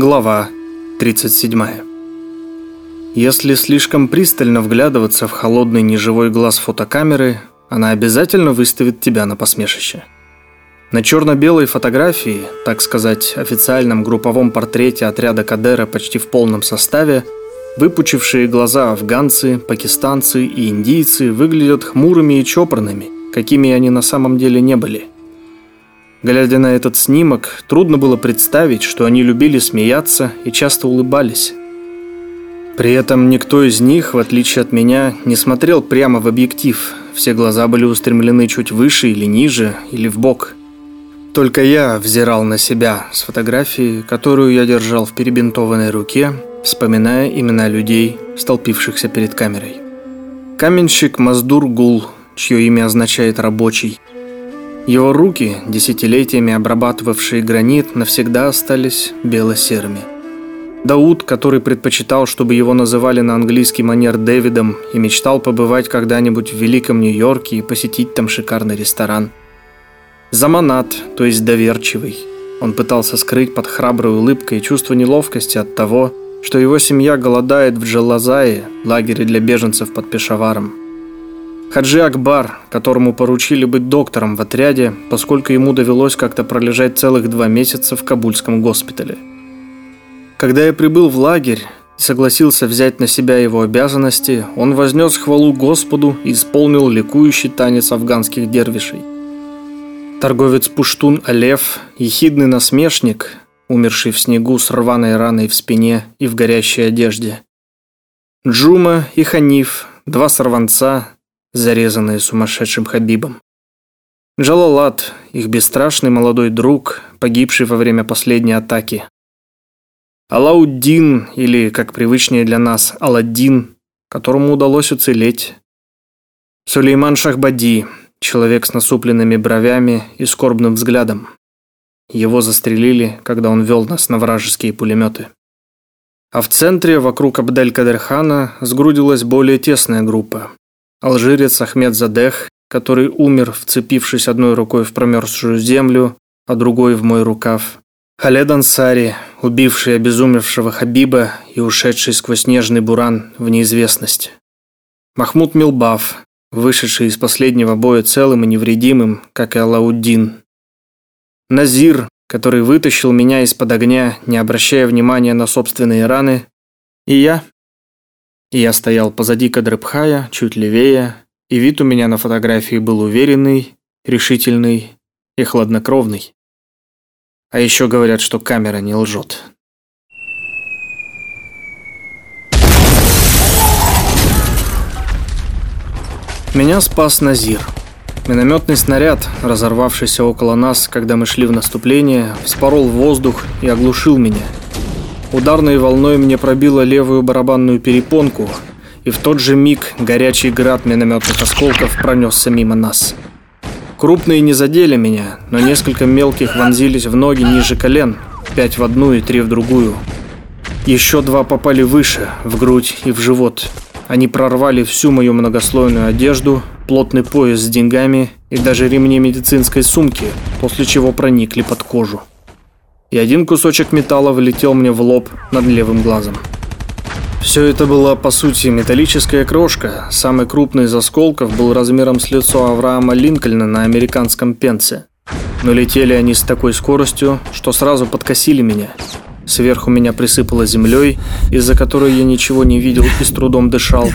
Глава 37. Если слишком пристально вглядываться в холодный неживой глаз фотокамеры, она обязательно выставит тебя на посмешище. На черно-белой фотографии, так сказать, официальном групповом портрете отряда Кадера почти в полном составе, выпучившие глаза афганцы, пакистанцы и индийцы выглядят хмурыми и чопорными, какими они на самом деле не были – Глядя на этот снимок, трудно было представить, что они любили смеяться и часто улыбались. При этом никто из них, в отличие от меня, не смотрел прямо в объектив. Все глаза были устремлены чуть выше или ниже, или в бок. Только я взирал на себя с фотографии, которую я держал в перебинтованной руке, вспоминая имена людей, столпившихся перед камерой. Каменщик Маздур Гул, чье имя означает «рабочий», его руки, десятилетиями обрабатывавшие гранит, навсегда остались бело-серыми. Дауд, который предпочитал, чтобы его называли на английский манер Дэвидом и мечтал побывать когда-нибудь в Великом Нью-Йорке и посетить там шикарный ресторан. Заманат, то есть доверчивый. Он пытался скрыть под храброй улыбкой чувство неловкости от того, что его семья голодает в Джалазае, лагере для беженцев под Пешаваром. Хаджи Акбар, которому поручили быть доктором в отряде, поскольку ему довелось как-то пролежать целых два месяца в Кабульском госпитале. Когда я прибыл в лагерь и согласился взять на себя его обязанности, он вознес хвалу Господу и исполнил ликующий танец афганских дервишей. Торговец Пуштун Алев, ехидный насмешник, умерший в снегу с рваной раной в спине и в горящей одежде. Джума и Ханиф, два сорванца, зарезанные сумасшедшим Хабибом. Джалалат, их бесстрашный молодой друг, погибший во время последней атаки. Алауддин, или, как привычнее для нас, Аладдин, которому удалось уцелеть. Сулейман Шахбади, человек с насупленными бровями и скорбным взглядом. Его застрелили, когда он вел нас на вражеские пулеметы. А в центре, вокруг Абдель-Кадерхана, сгрудилась более тесная группа. Алжирец Ахмед Задех, который умер, вцепившись одной рукой в промерзшую землю, а другой в мой рукав. Халед Ансари, убивший обезумевшего Хабиба и ушедший сквозь снежный буран в неизвестность. Махмуд Милбаф, вышедший из последнего боя целым и невредимым, как и Алауддин. Назир, который вытащил меня из-под огня, не обращая внимания на собственные раны. И я, я стоял позади Кадрыбхая, чуть левее, и вид у меня на фотографии был уверенный, решительный и хладнокровный. А еще говорят, что камера не лжет. Меня спас Назир. Минометный снаряд, разорвавшийся около нас, когда мы шли в наступление, вспорол воздух и оглушил меня – Ударной волной мне пробило левую барабанную перепонку, и в тот же миг горячий град минометных осколков пронесся мимо нас. Крупные не задели меня, но несколько мелких вонзились в ноги ниже колен, пять в одну и три в другую. Еще два попали выше, в грудь и в живот. Они прорвали всю мою многослойную одежду, плотный пояс с деньгами и даже ремни медицинской сумки, после чего проникли под кожу и один кусочек металла влетел мне в лоб над левым глазом. Все это была, по сути, металлическая крошка. Самый крупный из осколков был размером с лицо Авраама Линкольна на американском пенсе. Но летели они с такой скоростью, что сразу подкосили меня. Сверху меня присыпало землей, из-за которой я ничего не видел и с трудом дышал.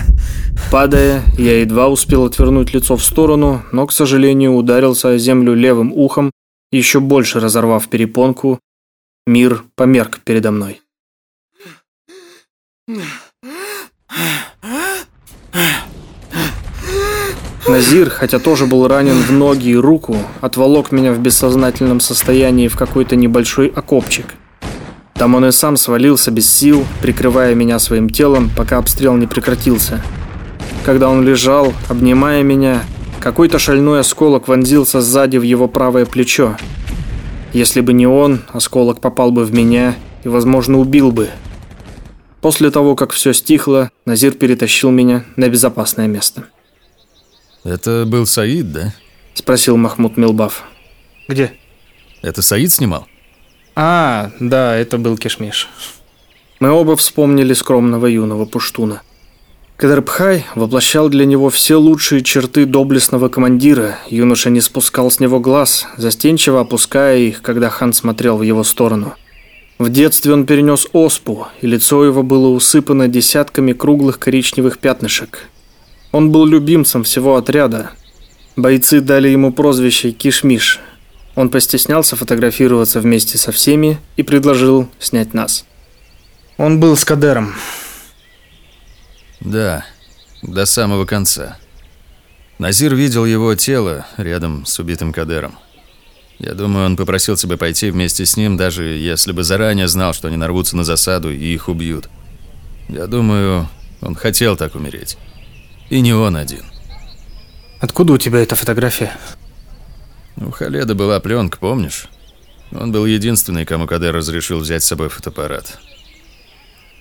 Падая, я едва успел отвернуть лицо в сторону, но, к сожалению, ударился о землю левым ухом, еще больше разорвав перепонку Мир померк передо мной. Назир, хотя тоже был ранен в ноги и руку, отволок меня в бессознательном состоянии в какой-то небольшой окопчик. Там он и сам свалился без сил, прикрывая меня своим телом, пока обстрел не прекратился. Когда он лежал, обнимая меня, какой-то шальной осколок вонзился сзади в его правое плечо. Если бы не он, осколок попал бы в меня и, возможно, убил бы. После того, как все стихло, Назир перетащил меня на безопасное место. Это был Саид, да? Спросил Махмуд Милбаф. Где? Это Саид снимал? А, да, это был Кишмиш. Мы оба вспомнили скромного юного пуштуна. Кадрбхай воплощал для него все лучшие черты доблестного командира. Юноша не спускал с него глаз, застенчиво опуская их, когда хан смотрел в его сторону. В детстве он перенес оспу, и лицо его было усыпано десятками круглых коричневых пятнышек. Он был любимцем всего отряда. Бойцы дали ему прозвище «Кишмиш». Он постеснялся фотографироваться вместе со всеми и предложил снять нас. Он был с Кадером. Да, до самого конца. Назир видел его тело рядом с убитым Кадером. Я думаю, он попросил тебя пойти вместе с ним, даже если бы заранее знал, что они нарвутся на засаду и их убьют. Я думаю, он хотел так умереть. И не он один. Откуда у тебя эта фотография? У Халеда была пленка, помнишь? Он был единственный, кому Кадер разрешил взять с собой фотоаппарат.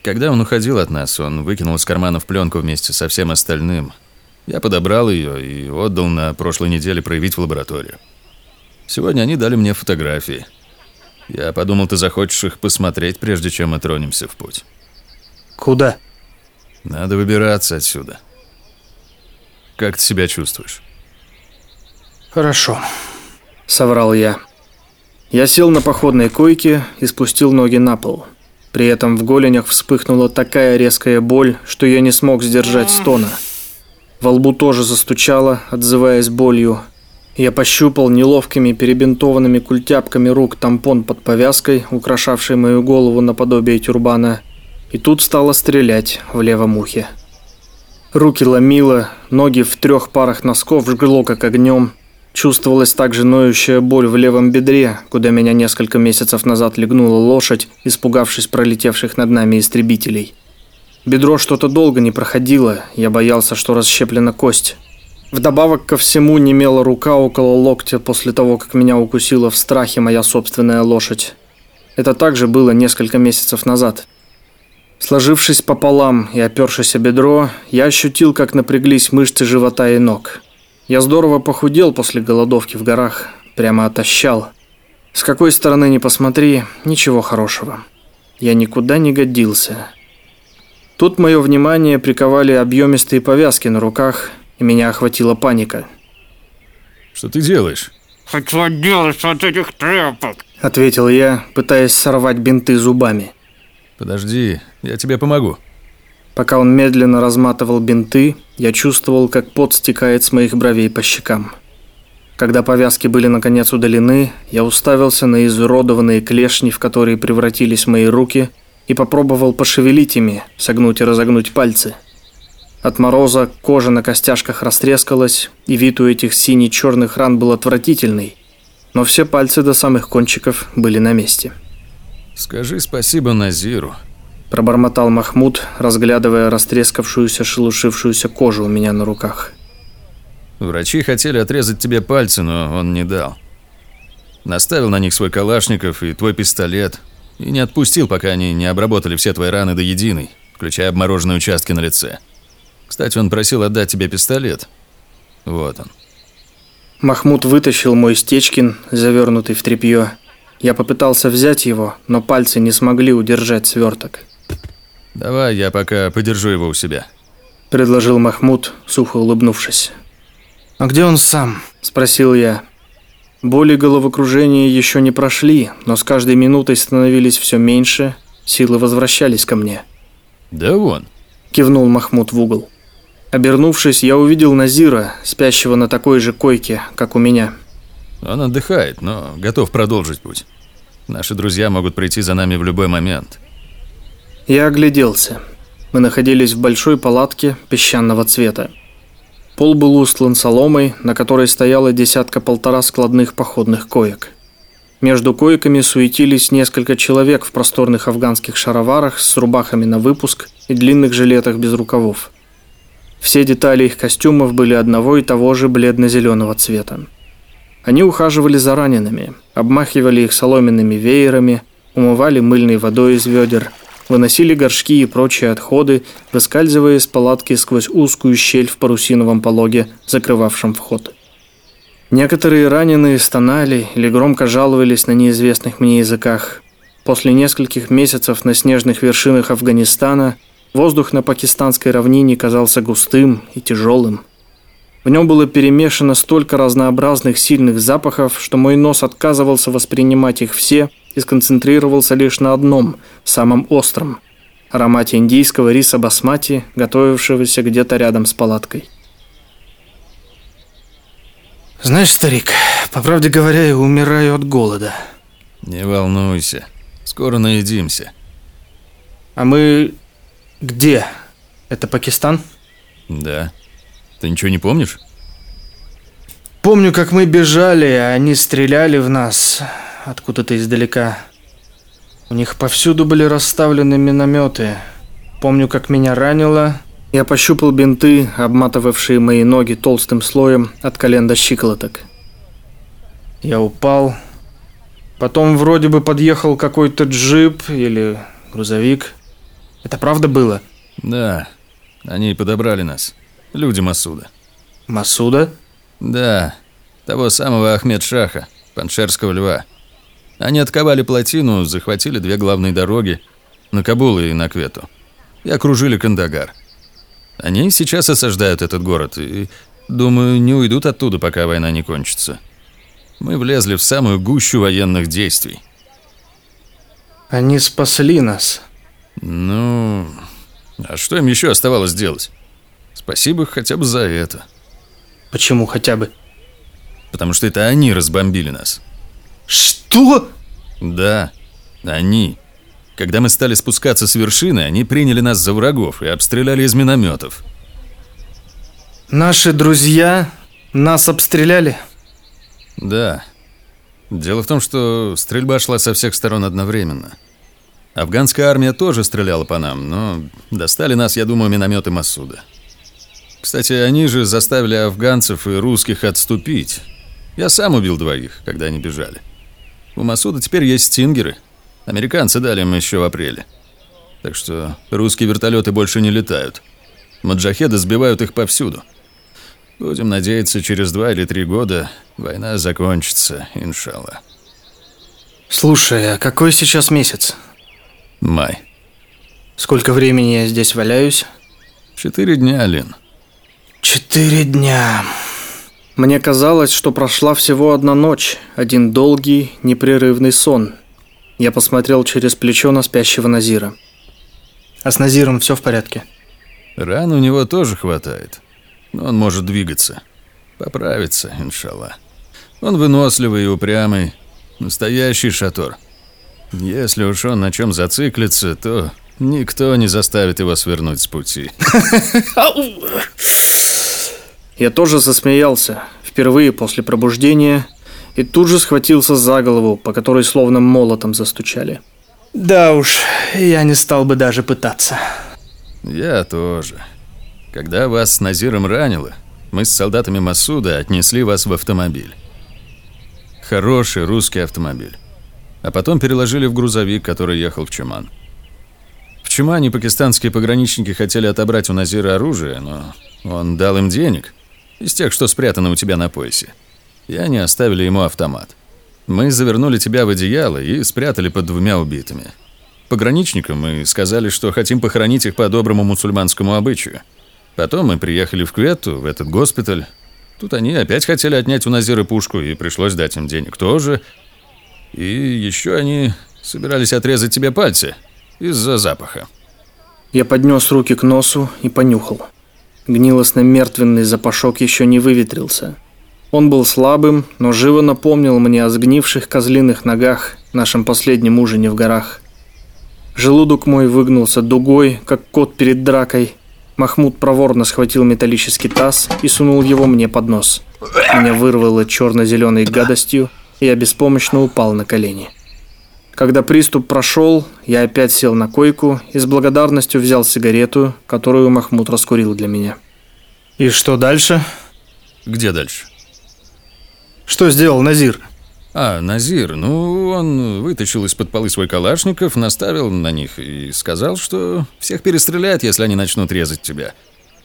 Когда он уходил от нас, он выкинул из карманов пленку вместе со всем остальным. Я подобрал ее и отдал на прошлой неделе проявить в лабораторию. Сегодня они дали мне фотографии. Я подумал, ты захочешь их посмотреть, прежде чем мы тронемся в путь. Куда? Надо выбираться отсюда. Как ты себя чувствуешь? Хорошо, соврал я. Я сел на походной койке и спустил ноги на пол. При этом в голенях вспыхнула такая резкая боль, что я не смог сдержать стона. Во лбу тоже застучало, отзываясь болью. Я пощупал неловкими перебинтованными культяпками рук тампон под повязкой, украшавший мою голову наподобие тюрбана, и тут стало стрелять в левом ухе. Руки ломило, ноги в трех парах носков жгло как огнем, Чувствовалась также ноющая боль в левом бедре, куда меня несколько месяцев назад легнула лошадь, испугавшись пролетевших над нами истребителей. Бедро что-то долго не проходило, я боялся, что расщеплена кость. Вдобавок ко всему немела рука около локтя после того, как меня укусила в страхе моя собственная лошадь. Это также было несколько месяцев назад. Сложившись пополам и опершись о бедро, я ощутил, как напряглись мышцы живота и ног. Я здорово похудел после голодовки в горах, прямо отощал. С какой стороны ни посмотри, ничего хорошего. Я никуда не годился. Тут мое внимание приковали объемистые повязки на руках, и меня охватила паника. Что ты делаешь? Хочу отделаться от этих тряпок, ответил я, пытаясь сорвать бинты зубами. Подожди, я тебе помогу. Пока он медленно разматывал бинты, я чувствовал, как пот стекает с моих бровей по щекам. Когда повязки были наконец удалены, я уставился на изуродованные клешни, в которые превратились мои руки, и попробовал пошевелить ими, согнуть и разогнуть пальцы. От мороза кожа на костяшках растрескалась, и вид у этих сине-черных ран был отвратительный, но все пальцы до самых кончиков были на месте. «Скажи спасибо Назиру», Пробормотал Махмуд, разглядывая растрескавшуюся, шелушившуюся кожу у меня на руках. Врачи хотели отрезать тебе пальцы, но он не дал. Наставил на них свой калашников и твой пистолет. И не отпустил, пока они не обработали все твои раны до единой, включая обмороженные участки на лице. Кстати, он просил отдать тебе пистолет. Вот он. Махмуд вытащил мой стечкин, завернутый в тряпье. Я попытался взять его, но пальцы не смогли удержать сверток. «Давай я пока подержу его у себя», – предложил Махмуд, сухо улыбнувшись. «А где он сам?» – спросил я. Боли головокружения еще не прошли, но с каждой минутой становились все меньше, силы возвращались ко мне. «Да вон», – кивнул Махмуд в угол. Обернувшись, я увидел Назира, спящего на такой же койке, как у меня. «Он отдыхает, но готов продолжить путь. Наши друзья могут прийти за нами в любой момент». Я огляделся. Мы находились в большой палатке песчаного цвета. Пол был устлан соломой, на которой стояла десятка-полтора складных походных коек. Между койками суетились несколько человек в просторных афганских шароварах с рубахами на выпуск и длинных жилетах без рукавов. Все детали их костюмов были одного и того же бледно-зеленого цвета. Они ухаживали за ранеными, обмахивали их соломенными веерами, умывали мыльной водой из ведер – выносили горшки и прочие отходы, выскальзывая из палатки сквозь узкую щель в парусиновом пологе, закрывавшем вход. Некоторые раненые стонали или громко жаловались на неизвестных мне языках. После нескольких месяцев на снежных вершинах Афганистана воздух на пакистанской равнине казался густым и тяжелым. В нем было перемешано столько разнообразных сильных запахов, что мой нос отказывался воспринимать их все и сконцентрировался лишь на одном, самом остром – аромате индийского риса басмати, готовившегося где-то рядом с палаткой. Знаешь, старик, по правде говоря, я умираю от голода. Не волнуйся, скоро наедимся. А мы где? Это Пакистан? Да. Ты ничего не помнишь? Помню, как мы бежали, а они стреляли в нас откуда-то издалека. У них повсюду были расставлены минометы. Помню, как меня ранило. Я пощупал бинты, обматывавшие мои ноги толстым слоем от колен до щиколоток. Я упал. Потом вроде бы подъехал какой-то джип или грузовик. Это правда было? Да. Они подобрали нас. Люди Масуда. Масуда? Да. Того самого Ахмед Шаха, паншерского льва. Они отковали плотину, захватили две главные дороги на Кабул и на Квету. И окружили Кандагар. Они сейчас осаждают этот город и, думаю, не уйдут оттуда, пока война не кончится. Мы влезли в самую гущу военных действий. Они спасли нас. Ну, а что им еще оставалось делать? Спасибо хотя бы за это. Почему хотя бы? Потому что это они разбомбили нас. Что? Да, они. Когда мы стали спускаться с вершины, они приняли нас за врагов и обстреляли из минометов. Наши друзья нас обстреляли? Да. Дело в том, что стрельба шла со всех сторон одновременно. Афганская армия тоже стреляла по нам, но достали нас, я думаю, минометы Масуда. Кстати, они же заставили афганцев и русских отступить. Я сам убил двоих, когда они бежали. У Масуда теперь есть стингеры. Американцы дали им еще в апреле. Так что русские вертолеты больше не летают. Маджахеды сбивают их повсюду. Будем надеяться, через два или три года война закончится, иншалла. Слушай, а какой сейчас месяц? Май. Сколько времени я здесь валяюсь? Четыре дня, Лин. Четыре дня. Мне казалось, что прошла всего одна ночь, один долгий, непрерывный сон. Я посмотрел через плечо на спящего Назира. А с Назиром все в порядке? Ран у него тоже хватает. Но он может двигаться. Поправиться, иншалла. Он выносливый и упрямый. Настоящий шатор. Если уж он на чем зациклится, то никто не заставит его свернуть с пути. Я тоже засмеялся, впервые после пробуждения, и тут же схватился за голову, по которой словно молотом застучали. Да уж, я не стал бы даже пытаться. Я тоже. Когда вас с Назиром ранило, мы с солдатами Масуда отнесли вас в автомобиль. Хороший русский автомобиль. А потом переложили в грузовик, который ехал в Чуман. В Чумане пакистанские пограничники хотели отобрать у Назира оружие, но он дал им денег, из тех, что спрятаны у тебя на поясе. И они оставили ему автомат. Мы завернули тебя в одеяло и спрятали под двумя убитыми. Пограничникам мы сказали, что хотим похоронить их по доброму мусульманскому обычаю. Потом мы приехали в Квету, в этот госпиталь. Тут они опять хотели отнять у Назира пушку, и пришлось дать им денег тоже. И еще они собирались отрезать тебе пальцы из-за запаха. Я поднес руки к носу и понюхал. Гнилостно-мертвенный запашок еще не выветрился. Он был слабым, но живо напомнил мне о сгнивших козлиных ногах, нашем последнем ужине в горах. Желудок мой выгнулся дугой, как кот перед дракой. Махмуд проворно схватил металлический таз и сунул его мне под нос. Меня вырвало черно-зеленой гадостью, и я беспомощно упал на колени. Когда приступ прошел, я опять сел на койку и с благодарностью взял сигарету, которую Махмуд раскурил для меня. И что дальше? Где дальше? Что сделал Назир? А, Назир, ну, он вытащил из-под полы свой калашников, наставил на них и сказал, что всех перестреляет, если они начнут резать тебя.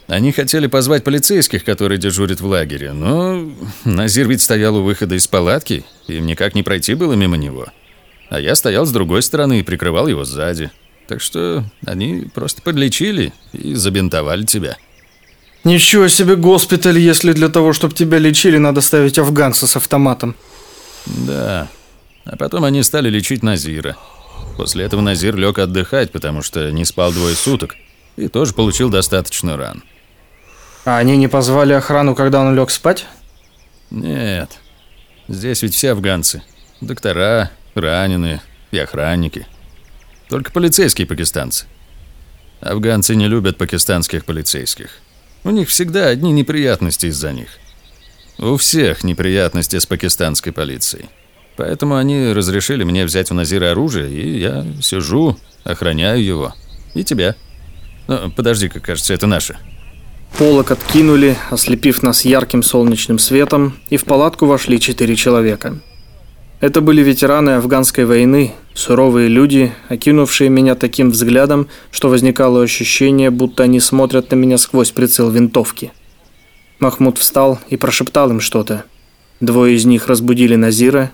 Они хотели позвать полицейских, которые дежурят в лагере, но Назир ведь стоял у выхода из палатки, им никак не пройти было мимо него. А я стоял с другой стороны и прикрывал его сзади. Так что они просто подлечили и забинтовали тебя. Ничего себе госпиталь, если для того, чтобы тебя лечили, надо ставить афганца с автоматом. Да. А потом они стали лечить Назира. После этого Назир лег отдыхать, потому что не спал двое суток и тоже получил достаточно ран. А они не позвали охрану, когда он лег спать? Нет. Здесь ведь все афганцы. Доктора, раненые и охранники. Только полицейские пакистанцы. Афганцы не любят пакистанских полицейских. У них всегда одни неприятности из-за них. У всех неприятности с пакистанской полицией. Поэтому они разрешили мне взять у Назира оружие, и я сижу, охраняю его. И тебя. Ну, подожди-ка, кажется, это наше. Полок откинули, ослепив нас ярким солнечным светом, и в палатку вошли четыре человека. Это были ветераны афганской войны, суровые люди, окинувшие меня таким взглядом, что возникало ощущение, будто они смотрят на меня сквозь прицел винтовки. Махмуд встал и прошептал им что-то. Двое из них разбудили Назира.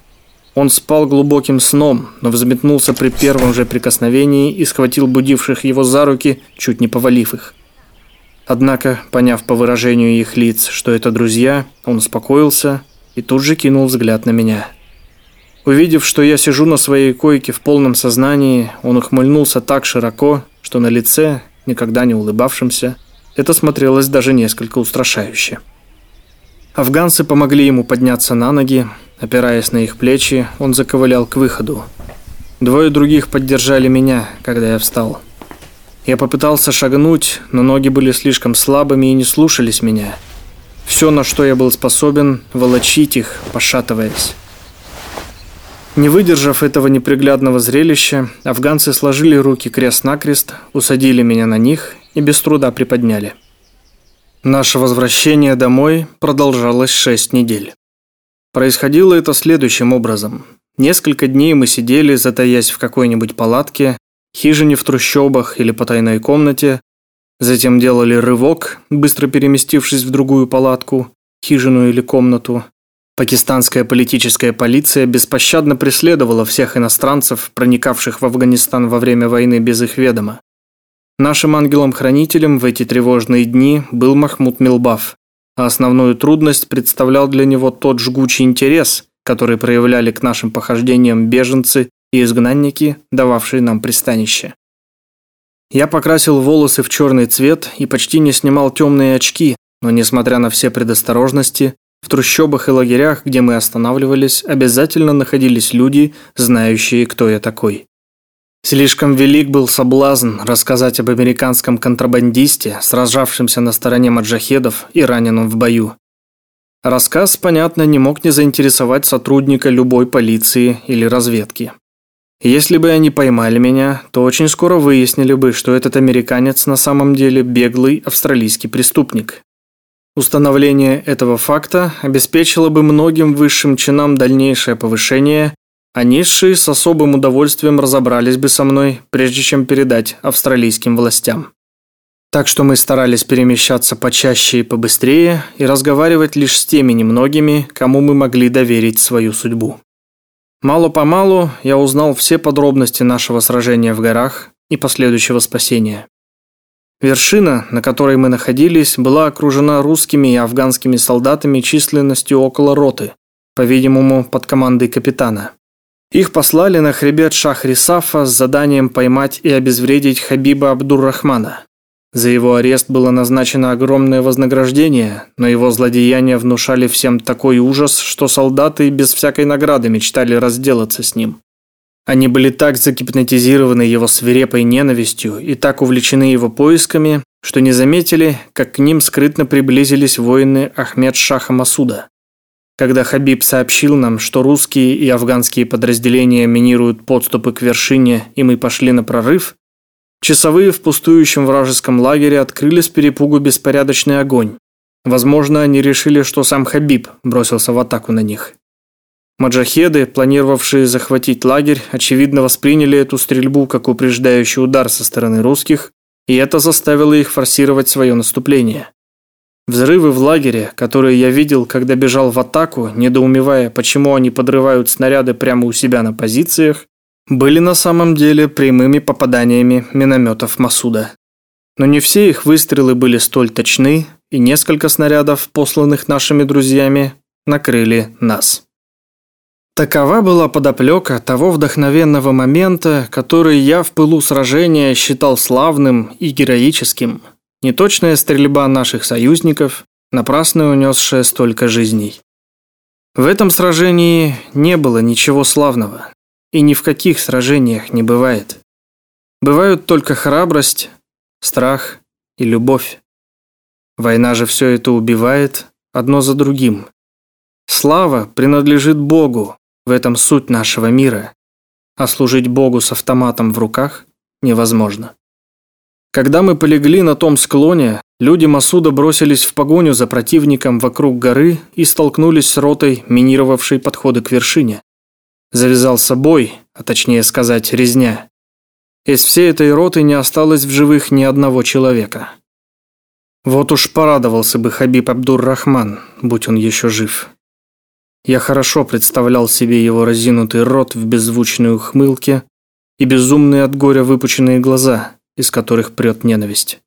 Он спал глубоким сном, но взметнулся при первом же прикосновении и схватил будивших его за руки, чуть не повалив их. Однако, поняв по выражению их лиц, что это друзья, он успокоился и тут же кинул взгляд на меня. Увидев, что я сижу на своей койке в полном сознании, он ухмыльнулся так широко, что на лице, никогда не улыбавшемся, это смотрелось даже несколько устрашающе. Афганцы помогли ему подняться на ноги, опираясь на их плечи, он заковылял к выходу. Двое других поддержали меня, когда я встал. Я попытался шагнуть, но ноги были слишком слабыми и не слушались меня. Все, на что я был способен, волочить их, пошатываясь. Не выдержав этого неприглядного зрелища, афганцы сложили руки крест-накрест, усадили меня на них и без труда приподняли. Наше возвращение домой продолжалось шесть недель. Происходило это следующим образом. Несколько дней мы сидели, затаясь в какой-нибудь палатке, хижине в трущобах или потайной комнате, затем делали рывок, быстро переместившись в другую палатку, хижину или комнату, Пакистанская политическая полиция беспощадно преследовала всех иностранцев, проникавших в Афганистан во время войны без их ведома. Нашим ангелом-хранителем в эти тревожные дни был Махмуд Милбаф, а основную трудность представлял для него тот жгучий интерес, который проявляли к нашим похождениям беженцы и изгнанники, дававшие нам пристанище. Я покрасил волосы в черный цвет и почти не снимал темные очки, но, несмотря на все предосторожности, в трущобах и лагерях, где мы останавливались, обязательно находились люди, знающие, кто я такой. Слишком велик был соблазн рассказать об американском контрабандисте, сражавшемся на стороне маджахедов и раненом в бою. Рассказ, понятно, не мог не заинтересовать сотрудника любой полиции или разведки. Если бы они поймали меня, то очень скоро выяснили бы, что этот американец на самом деле беглый австралийский преступник, Установление этого факта обеспечило бы многим высшим чинам дальнейшее повышение, а низшие с особым удовольствием разобрались бы со мной, прежде чем передать австралийским властям. Так что мы старались перемещаться почаще и побыстрее и разговаривать лишь с теми немногими, кому мы могли доверить свою судьбу. Мало-помалу я узнал все подробности нашего сражения в горах и последующего спасения. Вершина, на которой мы находились, была окружена русскими и афганскими солдатами численностью около роты, по-видимому, под командой капитана. Их послали на хребет Шахрисафа с заданием поймать и обезвредить Хабиба Абдуррахмана. За его арест было назначено огромное вознаграждение, но его злодеяния внушали всем такой ужас, что солдаты без всякой награды мечтали разделаться с ним. Они были так загипнотизированы его свирепой ненавистью и так увлечены его поисками, что не заметили, как к ним скрытно приблизились воины Ахмед Шаха Масуда. Когда Хабиб сообщил нам, что русские и афганские подразделения минируют подступы к вершине, и мы пошли на прорыв, часовые в пустующем вражеском лагере открыли с перепугу беспорядочный огонь. Возможно, они решили, что сам Хабиб бросился в атаку на них. Маджахеды, планировавшие захватить лагерь, очевидно восприняли эту стрельбу как упреждающий удар со стороны русских, и это заставило их форсировать свое наступление. Взрывы в лагере, которые я видел, когда бежал в атаку, недоумевая, почему они подрывают снаряды прямо у себя на позициях, были на самом деле прямыми попаданиями минометов Масуда. Но не все их выстрелы были столь точны, и несколько снарядов, посланных нашими друзьями, накрыли нас. Такова была подоплека того вдохновенного момента, который я в пылу сражения считал славным и героическим. Неточная стрельба наших союзников, напрасно унесшая столько жизней. В этом сражении не было ничего славного, и ни в каких сражениях не бывает. Бывают только храбрость, страх и любовь. Война же все это убивает одно за другим. Слава принадлежит Богу, в этом суть нашего мира. А служить Богу с автоматом в руках невозможно. Когда мы полегли на том склоне, люди Масуда бросились в погоню за противником вокруг горы и столкнулись с ротой, минировавшей подходы к вершине. Завязался бой, а точнее сказать, резня. Из всей этой роты не осталось в живых ни одного человека. Вот уж порадовался бы Хабиб Абдур-Рахман, будь он еще жив. Я хорошо представлял себе его разинутый рот в беззвучной ухмылке и безумные от горя выпученные глаза, из которых прет ненависть.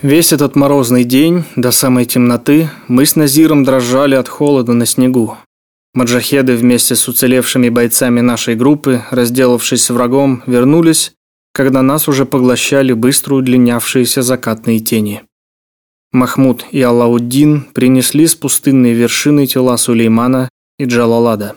Весь этот морозный день, до самой темноты, мы с Назиром дрожали от холода на снегу. Маджахеды вместе с уцелевшими бойцами нашей группы, разделавшись с врагом, вернулись, когда нас уже поглощали быстро удлинявшиеся закатные тени. Махмуд и Аллауддин принесли с пустынной вершины тела Сулеймана и Джалалада.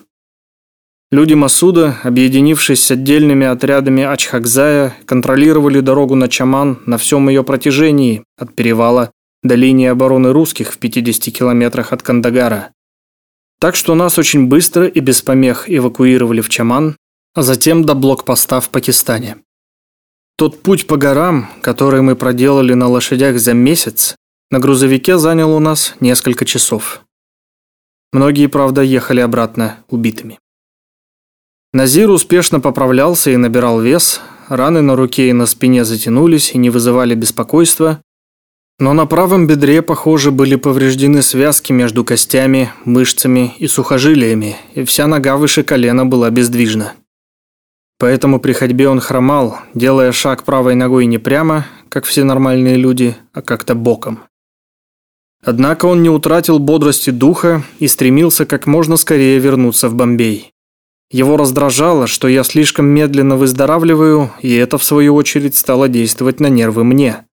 Люди Масуда, объединившись с отдельными отрядами Ачхакзая, контролировали дорогу на Чаман на всем ее протяжении, от перевала до линии обороны русских в 50 километрах от Кандагара. Так что нас очень быстро и без помех эвакуировали в Чаман, а затем до блокпоста в Пакистане. Тот путь по горам, который мы проделали на лошадях за месяц, на грузовике занял у нас несколько часов. Многие, правда, ехали обратно убитыми. Назир успешно поправлялся и набирал вес, раны на руке и на спине затянулись и не вызывали беспокойства, но на правом бедре, похоже, были повреждены связки между костями, мышцами и сухожилиями, и вся нога выше колена была бездвижна. Поэтому при ходьбе он хромал, делая шаг правой ногой не прямо, как все нормальные люди, а как-то боком. Однако он не утратил бодрости духа и стремился как можно скорее вернуться в Бомбей. Его раздражало, что я слишком медленно выздоравливаю, и это, в свою очередь, стало действовать на нервы мне.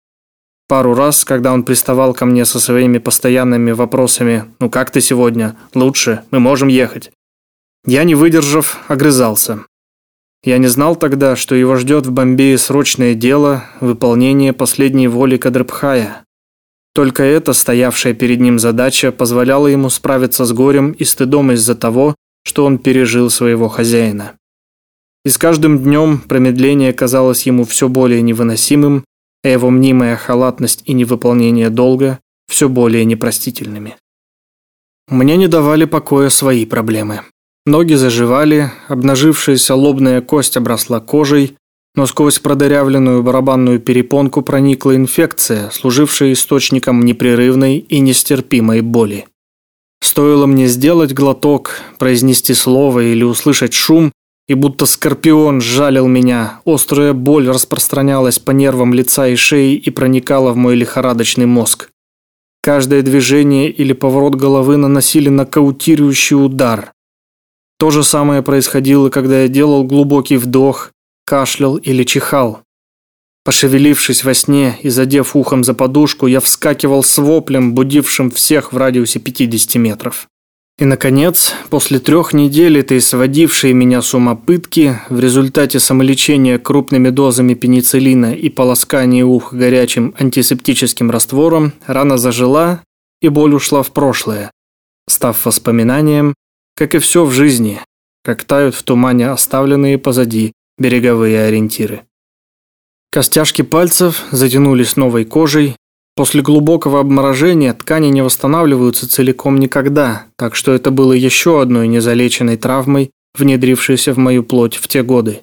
Пару раз, когда он приставал ко мне со своими постоянными вопросами «Ну как ты сегодня? Лучше? Мы можем ехать?» Я, не выдержав, огрызался. Я не знал тогда, что его ждет в Бомбее срочное дело – выполнение последней воли Кадрбхая. Только эта, стоявшая перед ним задача, позволяла ему справиться с горем и стыдом из-за того, что он пережил своего хозяина. И с каждым днем промедление казалось ему все более невыносимым, а его мнимая халатность и невыполнение долга все более непростительными. Мне не давали покоя свои проблемы. Ноги заживали, обнажившаяся лобная кость обросла кожей, но сквозь продырявленную барабанную перепонку проникла инфекция, служившая источником непрерывной и нестерпимой боли. Стоило мне сделать глоток, произнести слово или услышать шум, и будто скорпион сжалил меня, острая боль распространялась по нервам лица и шеи и проникала в мой лихорадочный мозг. Каждое движение или поворот головы наносили нокаутирующий удар. То же самое происходило, когда я делал глубокий вдох, кашлял или чихал. Пошевелившись во сне и задев ухом за подушку, я вскакивал с воплем, будившим всех в радиусе 50 метров. И, наконец, после трех недель этой сводившей меня с ума пытки, в результате самолечения крупными дозами пенициллина и полоскания ух горячим антисептическим раствором, рана зажила, и боль ушла в прошлое, став воспоминанием, как и все в жизни, как тают в тумане оставленные позади береговые ориентиры. Костяшки пальцев затянулись новой кожей. После глубокого обморожения ткани не восстанавливаются целиком никогда, так что это было еще одной незалеченной травмой, внедрившейся в мою плоть в те годы.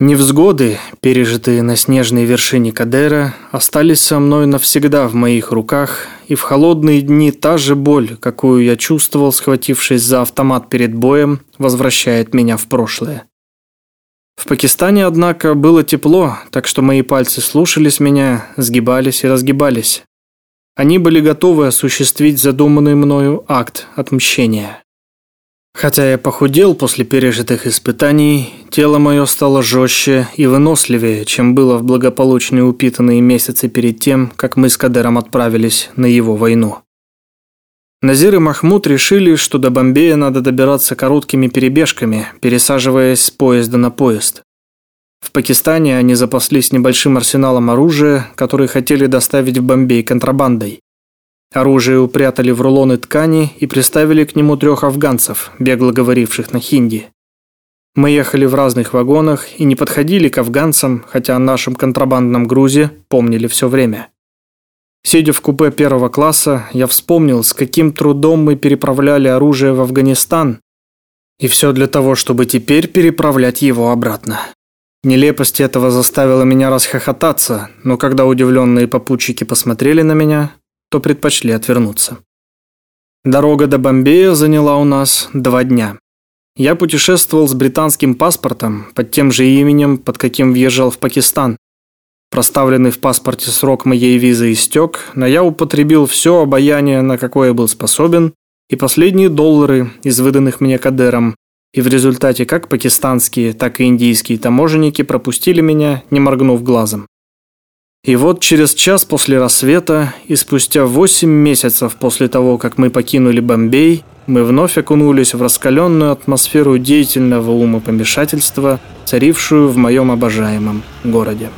Невзгоды, пережитые на снежной вершине Кадера, остались со мной навсегда в моих руках, и в холодные дни та же боль, какую я чувствовал, схватившись за автомат перед боем, возвращает меня в прошлое. В Пакистане, однако, было тепло, так что мои пальцы слушались меня, сгибались и разгибались. Они были готовы осуществить задуманный мною акт отмщения. Хотя я похудел после пережитых испытаний, тело мое стало жестче и выносливее, чем было в благополучно упитанные месяцы перед тем, как мы с Кадером отправились на его войну. Назир и Махмуд решили, что до Бомбея надо добираться короткими перебежками, пересаживаясь с поезда на поезд. В Пакистане они запаслись небольшим арсеналом оружия, который хотели доставить в Бомбей контрабандой. Оружие упрятали в рулоны ткани и приставили к нему трех афганцев, бегло говоривших на хинди. Мы ехали в разных вагонах и не подходили к афганцам, хотя о нашем контрабандном грузе помнили все время. Сидя в купе первого класса, я вспомнил, с каким трудом мы переправляли оружие в Афганистан, и все для того, чтобы теперь переправлять его обратно. Нелепость этого заставила меня расхохотаться, но когда удивленные попутчики посмотрели на меня, то предпочли отвернуться. Дорога до Бомбея заняла у нас два дня. Я путешествовал с британским паспортом под тем же именем, под каким въезжал в Пакистан, Проставленный в паспорте срок моей визы истек, но я употребил все обаяние, на какое был способен, и последние доллары из выданных мне Кадером, и в результате как пакистанские, так и индийские таможенники пропустили меня, не моргнув глазом. И вот через час после рассвета и спустя восемь месяцев после того, как мы покинули Бомбей, мы вновь окунулись в раскаленную атмосферу деятельного умопомешательства, царившую в моем обожаемом городе.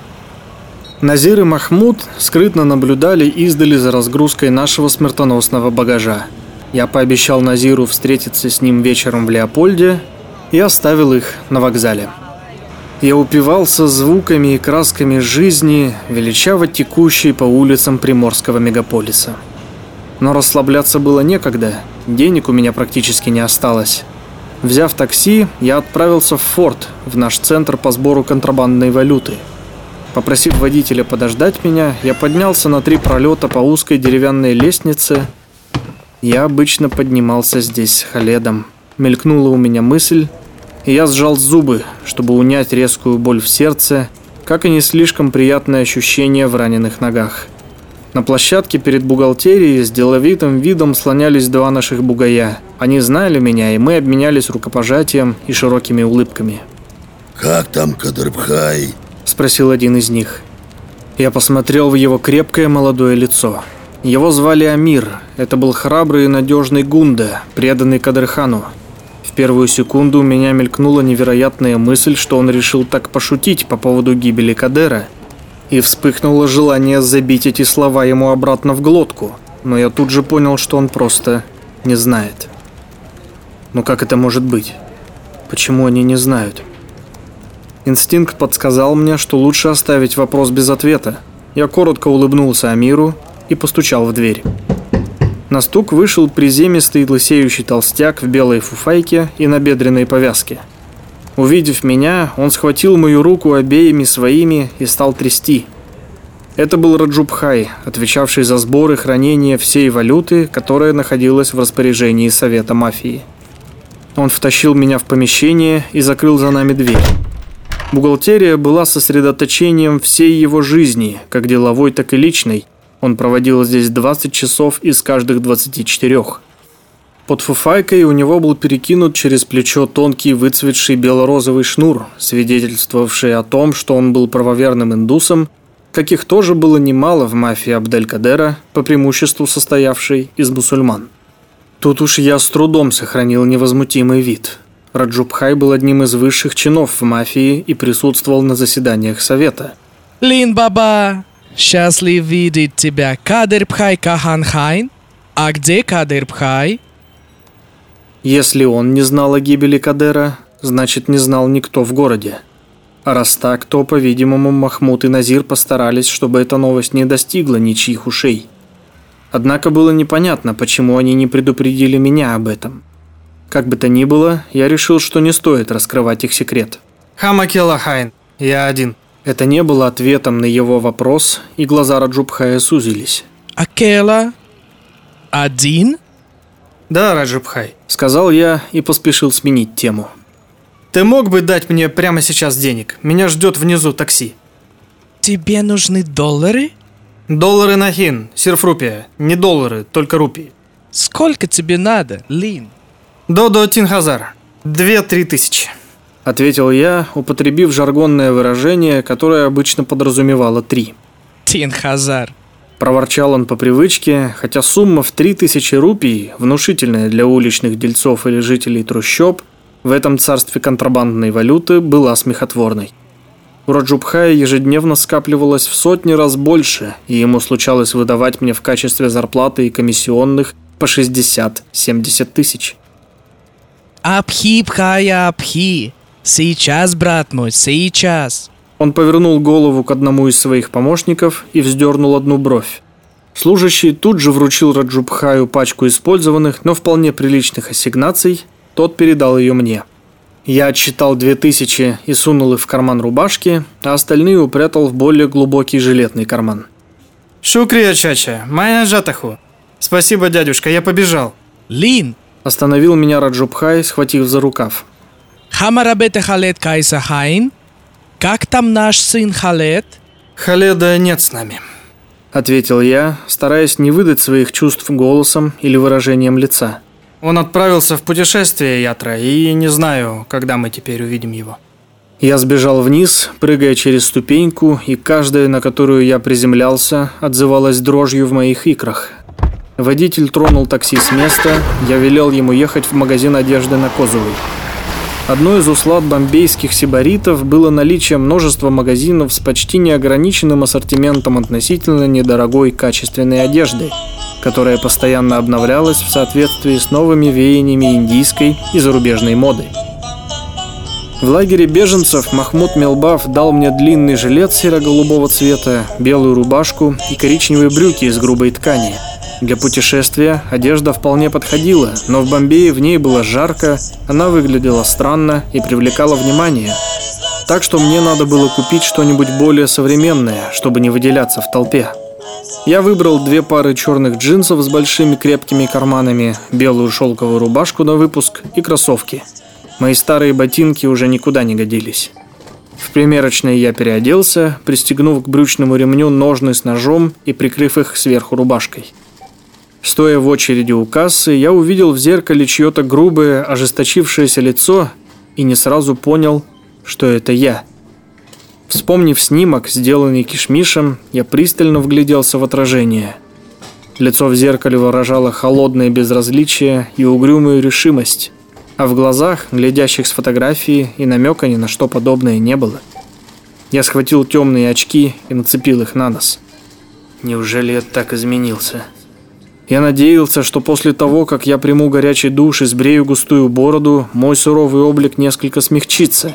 Назир и Махмуд скрытно наблюдали издали за разгрузкой нашего смертоносного багажа. Я пообещал Назиру встретиться с ним вечером в Леопольде и оставил их на вокзале. Я упивался звуками и красками жизни, величаво текущей по улицам приморского мегаполиса. Но расслабляться было некогда, денег у меня практически не осталось. Взяв такси, я отправился в форт, в наш центр по сбору контрабандной валюты – Попросив водителя подождать меня, я поднялся на три пролета по узкой деревянной лестнице. Я обычно поднимался здесь с Халедом. Мелькнула у меня мысль, и я сжал зубы, чтобы унять резкую боль в сердце, как и не слишком приятное ощущение в раненых ногах. На площадке перед бухгалтерией с деловитым видом слонялись два наших бугая. Они знали меня, и мы обменялись рукопожатием и широкими улыбками. «Как там Кадрбхай?» Спросил один из них. Я посмотрел в его крепкое молодое лицо. Его звали Амир. Это был храбрый и надежный гунда, преданный Кадырхану. В первую секунду у меня мелькнула невероятная мысль, что он решил так пошутить по поводу гибели Кадера, и вспыхнуло желание забить эти слова ему обратно в глотку, но я тут же понял, что он просто не знает. Но как это может быть? Почему они не знают? Инстинкт подсказал мне, что лучше оставить вопрос без ответа. Я коротко улыбнулся Амиру и постучал в дверь. На стук вышел приземистый лысеющий толстяк в белой фуфайке и набедренной повязке. Увидев меня, он схватил мою руку обеими своими и стал трясти. Это был Раджубхай, отвечавший за сбор и хранение всей валюты, которая находилась в распоряжении Совета мафии. Он втащил меня в помещение и закрыл за нами дверь. Бухгалтерия была сосредоточением всей его жизни, как деловой, так и личной. Он проводил здесь 20 часов из каждых 24. Под фуфайкой у него был перекинут через плечо тонкий выцветший бело-розовый шнур, свидетельствовавший о том, что он был правоверным индусом, каких тоже было немало в мафии Абделькадера, по преимуществу состоявшей из мусульман. Тут уж я с трудом сохранил невозмутимый вид – Раджубхай был одним из высших чинов в мафии и присутствовал на заседаниях совета. Лин Баба, счастлив видеть тебя, Кадыр Пхай Каханхайн. А где Кадыр Пхай? Если он не знал о гибели Кадера, значит не знал никто в городе. А раз так, то, по-видимому, Махмуд и Назир постарались, чтобы эта новость не достигла ничьих ушей. Однако было непонятно, почему они не предупредили меня об этом – как бы то ни было, я решил, что не стоит раскрывать их секрет. Хамакела Хайн, я один. Это не было ответом на его вопрос, и глаза Раджубхая сузились. Акела? Один? Да, Раджубхай, сказал я и поспешил сменить тему. Ты мог бы дать мне прямо сейчас денег? Меня ждет внизу такси. Тебе нужны доллары? Доллары на хин, сирфрупия. Не доллары, только рупии. Сколько тебе надо, Лин? Додо Тинхазар. Две-три тысячи. Ответил я, употребив жаргонное выражение, которое обычно подразумевало три. Тинхазар. Проворчал он по привычке, хотя сумма в 3000 рупий, внушительная для уличных дельцов или жителей трущоб, в этом царстве контрабандной валюты была смехотворной. У Раджубхая ежедневно скапливалось в сотни раз больше, и ему случалось выдавать мне в качестве зарплаты и комиссионных по 60-70 тысяч. Абхи пхая абхи. Сейчас, брат мой, сейчас. Он повернул голову к одному из своих помощников и вздернул одну бровь. Служащий тут же вручил Раджубхаю пачку использованных, но вполне приличных ассигнаций, тот передал ее мне. Я отсчитал две тысячи и сунул их в карман рубашки, а остальные упрятал в более глубокий жилетный карман. शुक्रिया, चाचा. मैं जाता हूँ. Спасибо, дядюшка, я побежал. Лин, Остановил меня Раджубхай, схватив за рукав. हमारा बेटा खालेद कैसा है? Как там наш сын Халет? Халеда нет с нами. Ответил я, стараясь не выдать своих чувств голосом или выражением лица. Он отправился в путешествие, यात्रा, и не знаю, когда мы теперь увидим его. Я сбежал вниз, прыгая через ступеньку, и каждая, на которую я приземлялся, отзывалась дрожью в моих икрах. Водитель тронул такси с места, я велел ему ехать в магазин одежды на Козовой. Одной из услад бомбейских сибаритов было наличие множества магазинов с почти неограниченным ассортиментом относительно недорогой качественной одежды, которая постоянно обновлялась в соответствии с новыми веяниями индийской и зарубежной моды. В лагере беженцев Махмуд Мелбав дал мне длинный жилет серо-голубого цвета, белую рубашку и коричневые брюки из грубой ткани. Для путешествия одежда вполне подходила, но в Бомбее в ней было жарко, она выглядела странно и привлекала внимание. Так что мне надо было купить что-нибудь более современное, чтобы не выделяться в толпе. Я выбрал две пары черных джинсов с большими крепкими карманами, белую шелковую рубашку на выпуск и кроссовки. Мои старые ботинки уже никуда не годились. В примерочной я переоделся, пристегнув к брючному ремню ножны с ножом и прикрыв их сверху рубашкой. Стоя в очереди у кассы, я увидел в зеркале чье-то грубое, ожесточившееся лицо и не сразу понял, что это я. Вспомнив снимок, сделанный кишмишем, я пристально вгляделся в отражение. Лицо в зеркале выражало холодное безразличие и угрюмую решимость, а в глазах, глядящих с фотографии, и намека ни на что подобное не было. Я схватил темные очки и нацепил их на нос. Неужели я так изменился? Я надеялся, что после того, как я приму горячий душ и сбрею густую бороду, мой суровый облик несколько смягчится.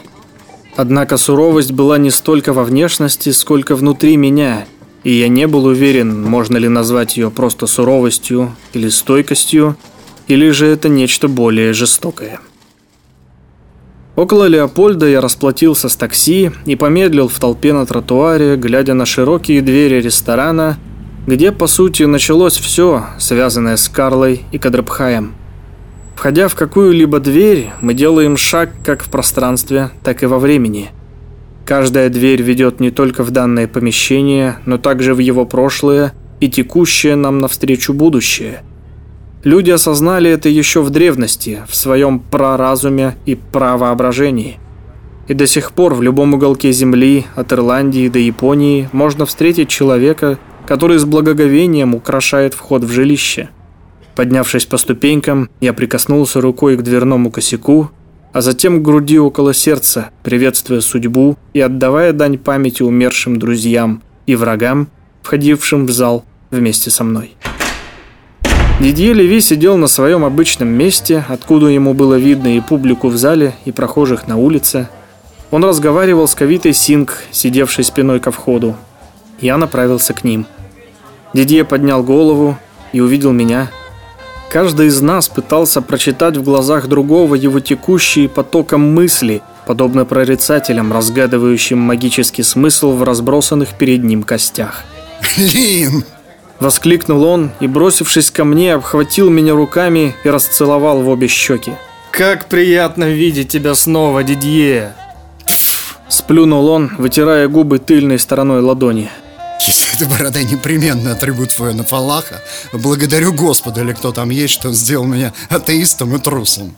Однако суровость была не столько во внешности, сколько внутри меня, и я не был уверен, можно ли назвать ее просто суровостью или стойкостью, или же это нечто более жестокое. Около Леопольда я расплатился с такси и помедлил в толпе на тротуаре, глядя на широкие двери ресторана, где, по сути, началось все, связанное с Карлой и Кадрабхаем. Входя в какую-либо дверь, мы делаем шаг как в пространстве, так и во времени. Каждая дверь ведет не только в данное помещение, но также в его прошлое и текущее нам навстречу будущее. Люди осознали это еще в древности, в своем праразуме и правоображении. И до сих пор в любом уголке Земли, от Ирландии до Японии, можно встретить человека, который с благоговением украшает вход в жилище. Поднявшись по ступенькам, я прикоснулся рукой к дверному косяку, а затем к груди около сердца, приветствуя судьбу и отдавая дань памяти умершим друзьям и врагам, входившим в зал вместе со мной. Дидье Леви сидел на своем обычном месте, откуда ему было видно и публику в зале, и прохожих на улице. Он разговаривал с Кавитой Синг, сидевшей спиной ко входу. Я направился к ним. Дидье поднял голову и увидел меня. Каждый из нас пытался прочитать в глазах другого его текущие потоком мысли, подобно прорицателям, разгадывающим магический смысл в разбросанных перед ним костях. Лин! Воскликнул он и, бросившись ко мне, обхватил меня руками и расцеловал в обе щеки. Как приятно видеть тебя снова, Дидье. Сплюнул он, вытирая губы тыльной стороной ладони. Эта борода непременный атрибут воинов Аллаха, благодарю Господа или кто там есть, что сделал меня атеистом и трусом.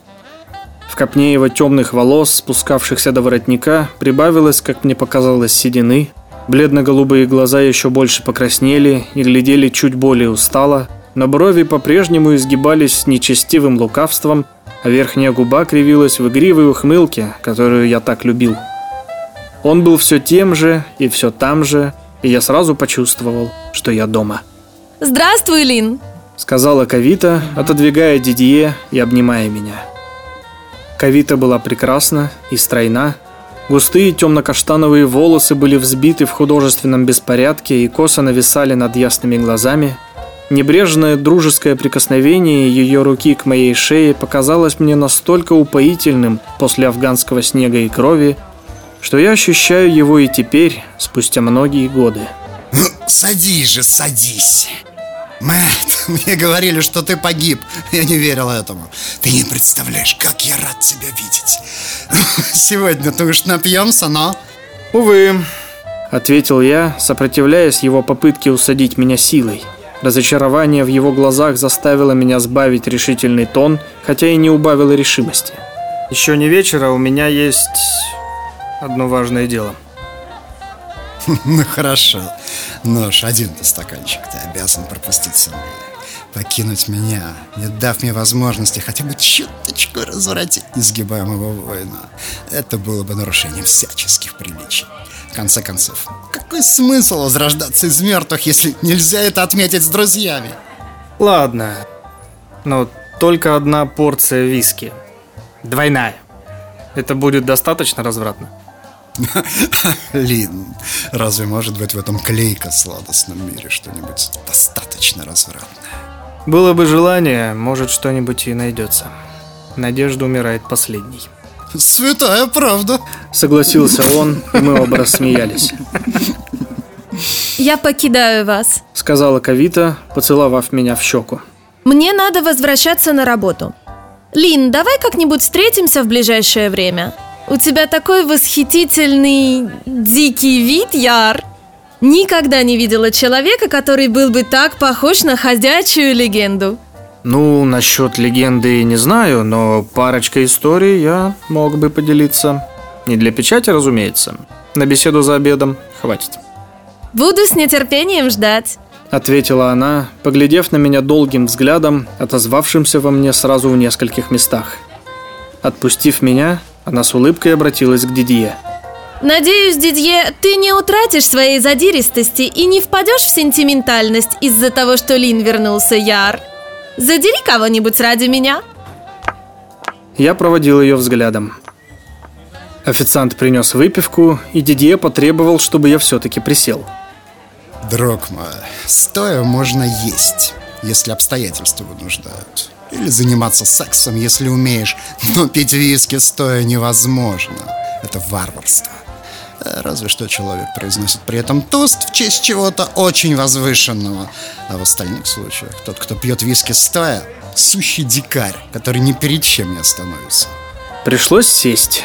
В копне его темных волос, спускавшихся до воротника, прибавилось, как мне показалось, седины. Бледно-голубые глаза еще больше покраснели и глядели чуть более устало, но брови по-прежнему изгибались с нечестивым лукавством, а верхняя губа кривилась в игривой ухмылке, которую я так любил. Он был все тем же и все там же, и я сразу почувствовал, что я дома. Здравствуй, Лин. Сказала Кавита, отодвигая Дидье и обнимая меня. Кавита была прекрасна и стройна. Густые темно-каштановые волосы были взбиты в художественном беспорядке и косо нависали над ясными глазами. Небрежное дружеское прикосновение ее руки к моей шее показалось мне настолько упоительным после афганского снега и крови, что я ощущаю его и теперь, спустя многие годы. Ну, садись же, садись. Мэтт, мне говорили, что ты погиб. Я не верил этому. Ты не представляешь, как я рад тебя видеть. Сегодня ты уж напьемся, но... Увы, Ответил я, сопротивляясь его попытке усадить меня силой. Разочарование в его глазах заставило меня сбавить решительный тон, хотя и не убавило решимости. еще не вечера, у меня есть одно важное дело. Ну хорошо. Ну уж один-то стаканчик ты обязан пропустить со мной. Покинуть меня, не дав мне возможности хотя бы чуточку развратить несгибаемого воина. Это было бы нарушением всяческих приличий. В конце концов, какой смысл возрождаться из мертвых, если нельзя это отметить с друзьями? Ладно, но только одна порция виски. Двойная. Это будет достаточно развратно? Лин, разве может быть в этом клейко-сладостном мире что-нибудь достаточно развратное? Было бы желание, может что-нибудь и найдется. Надежда умирает последней. Святая правда. Согласился он, и мы оба рассмеялись. Я покидаю вас. Сказала Кавита, поцеловав меня в щеку. Мне надо возвращаться на работу. Лин, давай как-нибудь встретимся в ближайшее время. У тебя такой восхитительный дикий вид, Яр. Никогда не видела человека, который был бы так похож на ходячую легенду. Ну, насчет легенды не знаю, но парочка историй я мог бы поделиться. Не для печати, разумеется. На беседу за обедом хватит. Буду с нетерпением ждать. Ответила она, поглядев на меня долгим взглядом, отозвавшимся во мне сразу в нескольких местах. Отпустив меня, она с улыбкой обратилась к Дидье. Надеюсь, Дидье, ты не утратишь своей задиристости и не впадешь в сентиментальность из-за того, что Лин вернулся, Яр. Задери кого-нибудь ради меня. Я проводил ее взглядом. Официант принес выпивку, и Дидье потребовал, чтобы я все-таки присел. Друг мой, стоя можно есть, если обстоятельства вынуждают. Или заниматься сексом, если умеешь. Но пить виски стоя невозможно. Это варварство. Э, Разве что человек произносит при этом тост в честь чего-то очень возвышенного. А в остальных случаях тот, кто пьет виски стоя, сущий дикарь, который ни перед чем не остановится. Пришлось сесть.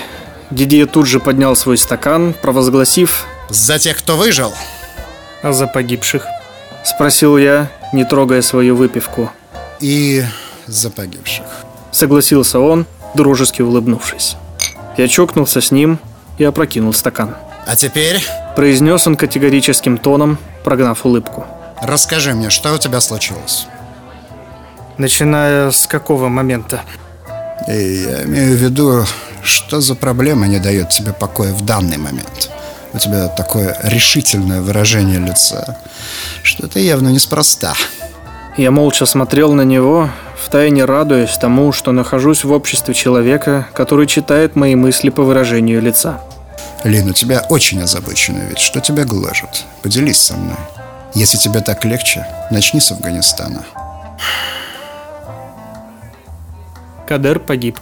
Дидье тут же поднял свой стакан, провозгласив За тех, кто выжил, А за погибших? Спросил я, не трогая свою выпивку. и за погибших. Согласился он, дружески улыбнувшись. Я чокнулся с ним и опрокинул стакан. А теперь Произнес он категорическим тоном, прогнав улыбку. расскажи мне, что у тебя случилось. Начиная с какого момента? И я имею в виду, что за проблема не дает тебе покоя в данный момент. У тебя такое решительное выражение лица, что это явно неспроста. Я молча смотрел на него, втайне радуясь тому, что нахожусь в обществе человека, который читает мои мысли по выражению лица. Лин, у тебя очень озабоченный вид. Что тебя гложет? Поделись со мной. Если тебе так легче, начни с Афганистана. Кадер погиб.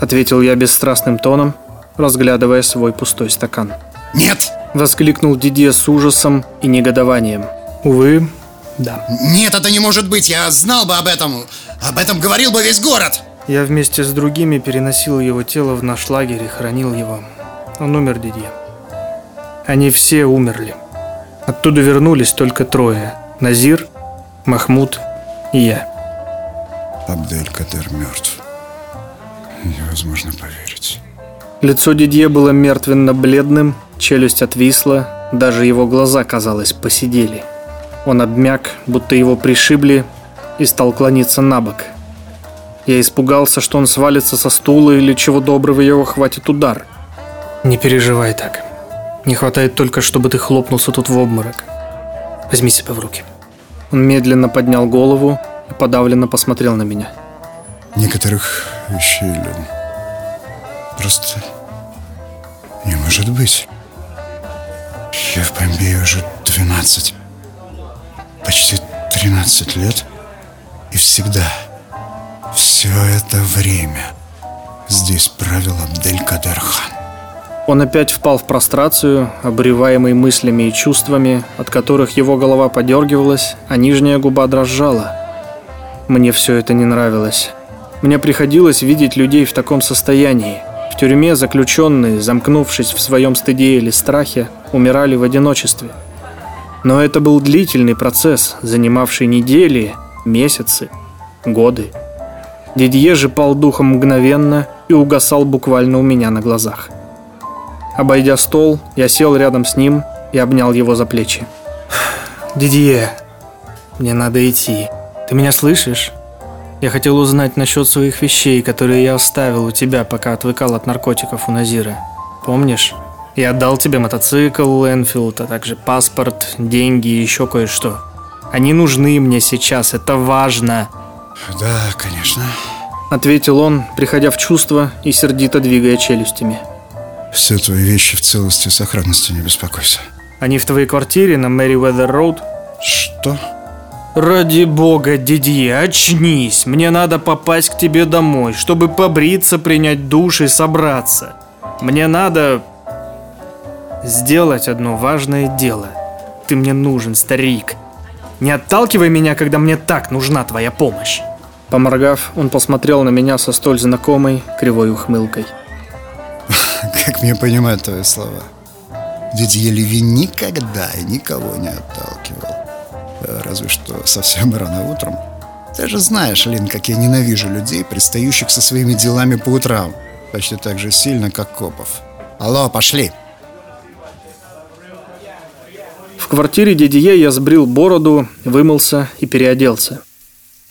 Ответил я бесстрастным тоном, разглядывая свой пустой стакан. Нет! Воскликнул Дидье с ужасом и негодованием. Увы, да. Нет, это не может быть! Я знал бы об этом! Об этом говорил бы весь город! Я вместе с другими переносил его тело в наш лагерь и хранил его. Он умер, Дидье. Они все умерли. Оттуда вернулись только трое. Назир, Махмуд и я. Абдель-Кадер мертв. Невозможно поверить. Лицо Дидье было мертвенно-бледным, челюсть отвисла, даже его глаза, казалось, посидели. Он обмяк, будто его пришибли, и стал клониться на бок. Я испугался, что он свалится со стула или чего доброго его хватит удар. Не переживай так. Не хватает только, чтобы ты хлопнулся тут в обморок. Возьми себя в руки. Он медленно поднял голову и подавленно посмотрел на меня. Некоторых вещей, Лен, просто не может быть. Я в Бомбее уже 12, почти 13 лет, и всегда, все это время здесь правил Абдель-Кадер хан. Он опять впал в прострацию, обреваемый мыслями и чувствами, от которых его голова подергивалась, а нижняя губа дрожала. Мне все это не нравилось. Мне приходилось видеть людей в таком состоянии. В тюрьме заключенные, замкнувшись в своем стыде или страхе, умирали в одиночестве. Но это был длительный процесс, занимавший недели, месяцы, годы. Дидье же пал духом мгновенно и угасал буквально у меня на глазах. Обойдя стол, я сел рядом с ним и обнял его за плечи. Дидье, мне надо идти. Ты меня слышишь? Я хотел узнать насчет своих вещей, которые я оставил у тебя, пока отвыкал от наркотиков у Назира. Помнишь? Я отдал тебе мотоцикл, Энфилд, а также паспорт, деньги и еще кое-что. Они нужны мне сейчас, это важно. Да, конечно. Ответил он, приходя в чувство и сердито двигая челюстями. Все твои вещи в целости и сохранности, не беспокойся. Они в твоей квартире на Мэри Уэдер Роуд? Что? Ради бога, Дидье, очнись. Мне надо попасть к тебе домой, чтобы побриться, принять душ и собраться. Мне надо сделать одно важное дело. Ты мне нужен, старик. Не отталкивай меня, когда мне так нужна твоя помощь. Поморгав, он посмотрел на меня со столь знакомой кривой ухмылкой. Как мне понимать твои слова? Дидье Леви никогда и никого не отталкивал. Разве что совсем рано утром. Ты же знаешь, Лин, как я ненавижу людей, пристающих со своими делами по утрам. Почти так же сильно, как копов. Алло, пошли! В квартире Дидье я сбрил бороду, вымылся и переоделся.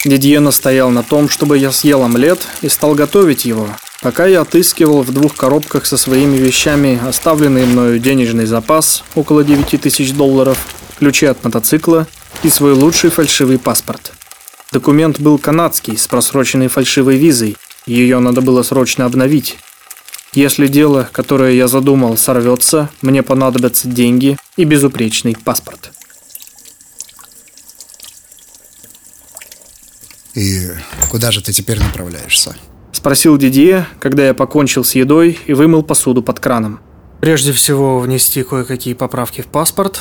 Дидье настоял на том, чтобы я съел омлет и стал готовить его, пока я отыскивал в двух коробках со своими вещами оставленный мною денежный запас около 9 тысяч долларов, ключи от мотоцикла и свой лучший фальшивый паспорт. Документ был канадский с просроченной фальшивой визой, ее надо было срочно обновить. Если дело, которое я задумал, сорвется, мне понадобятся деньги и безупречный паспорт. И куда же ты теперь направляешься? Спросил Дидье, когда я покончил с едой и вымыл посуду под краном. Прежде всего, внести кое-какие поправки в паспорт,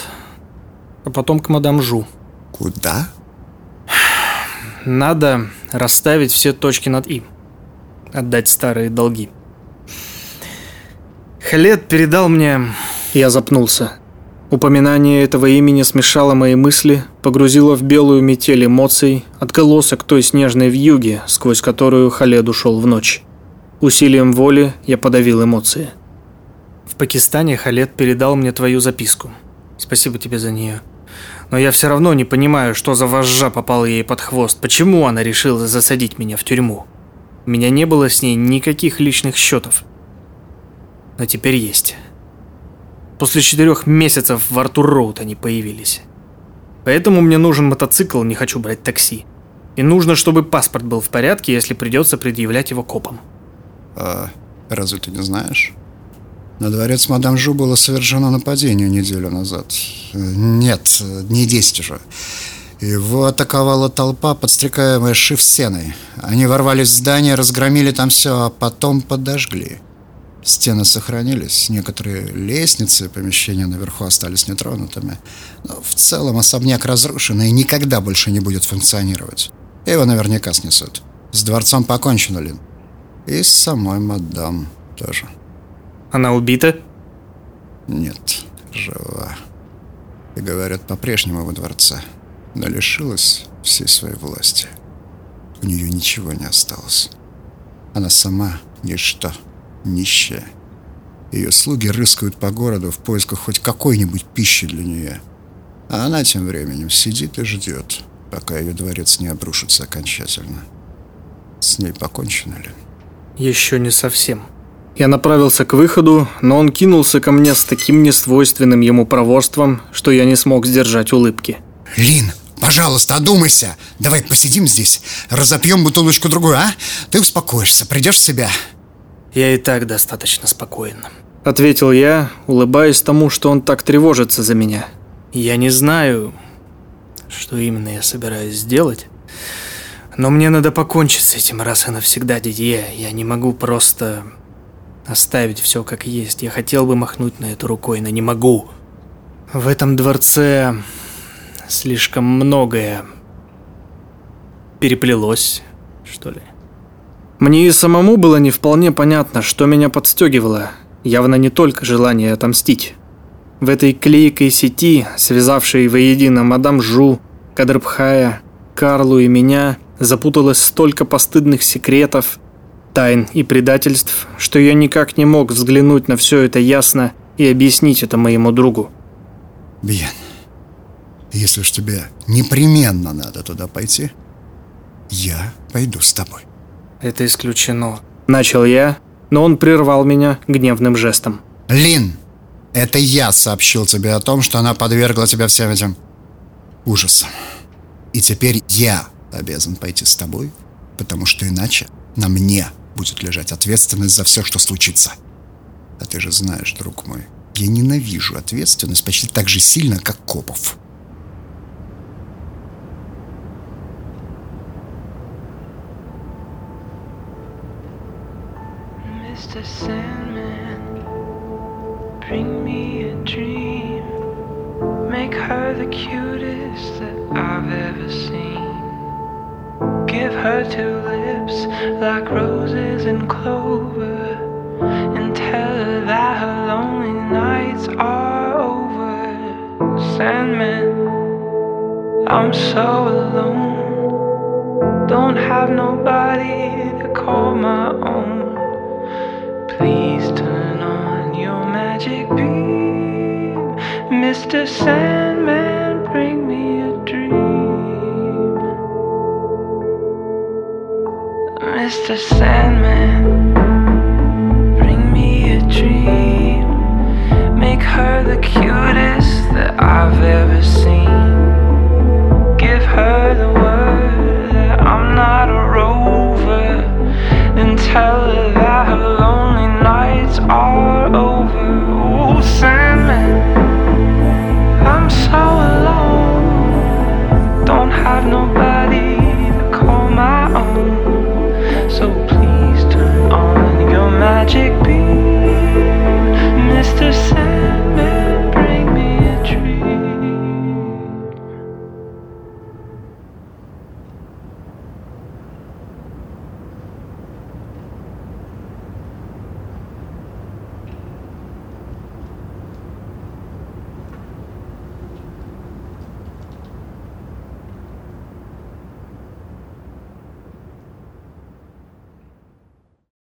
а потом к мадам Жу. Куда? Надо расставить все точки над «и». Отдать старые долги. Халет передал мне... Я запнулся. Упоминание этого имени смешало мои мысли, погрузило в белую метель эмоций, отголосок той снежной вьюги, сквозь которую Халед ушел в ночь. Усилием воли я подавил эмоции. В Пакистане Халет передал мне твою записку. Спасибо тебе за нее. Но я все равно не понимаю, что за вожжа попала ей под хвост. Почему она решила засадить меня в тюрьму? У меня не было с ней никаких личных счетов. Но теперь есть. После четырех месяцев в Артур Роуд они появились. Поэтому мне нужен мотоцикл, не хочу брать такси. И нужно, чтобы паспорт был в порядке, если придется предъявлять его копам. А разве ты не знаешь? На дворец мадам Жу было совершено нападение неделю назад. Нет, не десять уже. Его атаковала толпа, подстрекаемая шиф-сеной. Они ворвались в здание, разгромили там все, а потом подожгли. Стены сохранились, некоторые лестницы, помещения наверху остались нетронутыми. Но в целом особняк разрушен и никогда больше не будет функционировать. Его наверняка снесут. С дворцом покончено, Лин. И с самой мадам тоже. Она убита? Нет, жива. И говорят, по-прежнему во дворце. Но лишилась всей своей власти. У нее ничего не осталось. Она сама ничто, нищая. Ее слуги рыскают по городу в поисках хоть какой-нибудь пищи для нее. А она тем временем сидит и ждет, пока ее дворец не обрушится окончательно. С ней покончено ли? Еще не совсем. Я направился к выходу, но он кинулся ко мне с таким несвойственным ему проворством, что я не смог сдержать улыбки. Лин, пожалуйста, одумайся. Давай посидим здесь, разопьем бутылочку другую, а? Ты успокоишься, придешь в себя. Я и так достаточно спокоен. Ответил я, улыбаясь тому, что он так тревожится за меня. Я не знаю, что именно я собираюсь сделать, но мне надо покончить с этим раз и навсегда, Дидье. Я не могу просто оставить все как есть. Я хотел бы махнуть на это рукой, но не могу. В этом дворце слишком многое переплелось, что ли. Мне и самому было не вполне понятно, что меня подстегивало. Явно не только желание отомстить. В этой клейкой сети, связавшей воедино мадам Жу, Кадрбхая, Карлу и меня, запуталось столько постыдных секретов, тайн и предательств, что я никак не мог взглянуть на все это ясно и объяснить это моему другу. Бьен, если ж тебе непременно надо туда пойти, я пойду с тобой. Это исключено. Начал я, но он прервал меня гневным жестом. Лин, это я сообщил тебе о том, что она подвергла тебя всем этим ужасам. И теперь я обязан пойти с тобой, потому что иначе на мне будет лежать ответственность за все, что случится. А ты же знаешь, друг мой, я ненавижу ответственность почти так же сильно, как копов. Mr. Sandman, bring me a dream. Make her the cutest that I've ever seen. Give her two lips like roses and clover. And tell her that her lonely nights are over. Sandman, I'm so alone. Don't have nobody to call my own. Mr. Sandman, bring me a dream. Mr. Sandman, bring me a dream. Make her the cutest that I've ever seen. Give her the word that I'm not a rover. and tell her that her lonely nights are over. Oh, Sandman. no